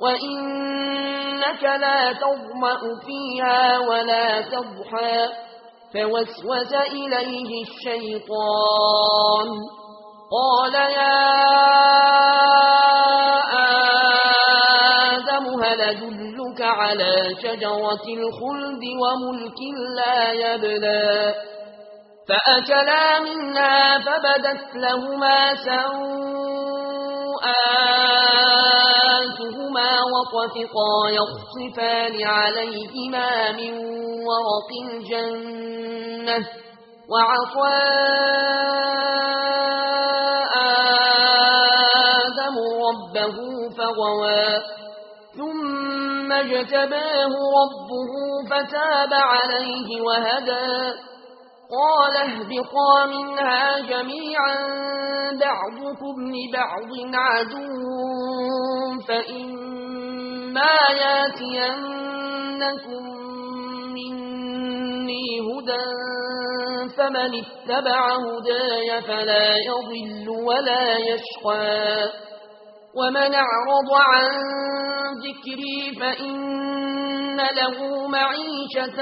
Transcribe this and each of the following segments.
وإنك لا تَظْمَأُ فيها ولا تضحى فوسوس إليه الشيطان قال يا آدم هل أدلك على شجرة الخلد وملك لا يبلى فأكلا منها فبدت لهما سوءا فأبواتهما وطفقا يخصفان عليهما من ورق الجنة وعطى آدم ربه فغوى ثم اجتباه ربه فتاب عليه وهدى قال اهبطا منها جميعا بعضكم لبعض عدو فإما ياتينكم مني هدى فمن اتبع هدايا فلا يضل ولا يشقى. ومن أعرض عن ذكري فإن له معيشة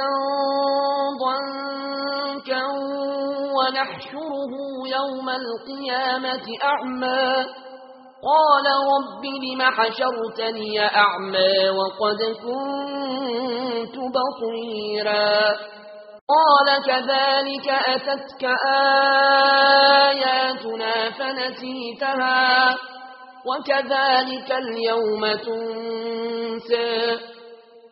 ونحشره يوم القيامة أعمى. قال رب لم حشرتني أعمى وقد كنت بطيرا قال كذلك أتتك آياتنا فنسيتها وكذلك اليوم تنسى.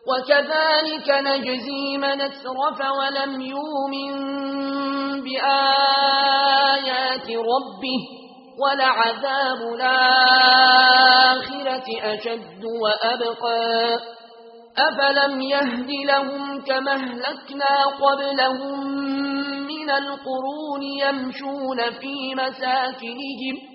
وكذلك نجزي من اترف ولم يؤمن بآيات ربه ولعذاب الآخرة أشد وأبقى أفلم يهد لهم كما اهلكنا قبلهم من القرون يمشون في مساكنهم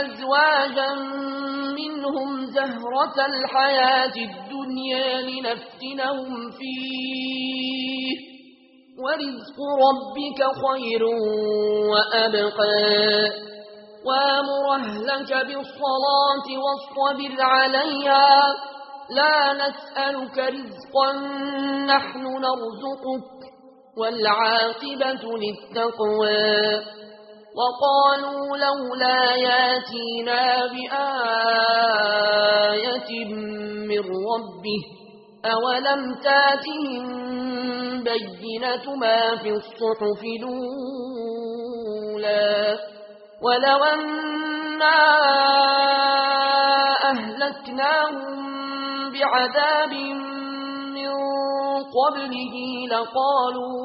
أزواجا منهم زهرة الحياة الدنيا لنفتنهم فيه. ورزق ربك خير وأبقى. وأمر أهلك بالصلاة واصطبر عليها. لا نسألك رزقا نحن نرزقك. والعاقبة للتقوى. وقالوا لولا ياتينا بآية من ربه أولم تاتهم بينة ما في الصحف الأولى ولو أنا أهلكناهم بعذاب من قبله لقالوا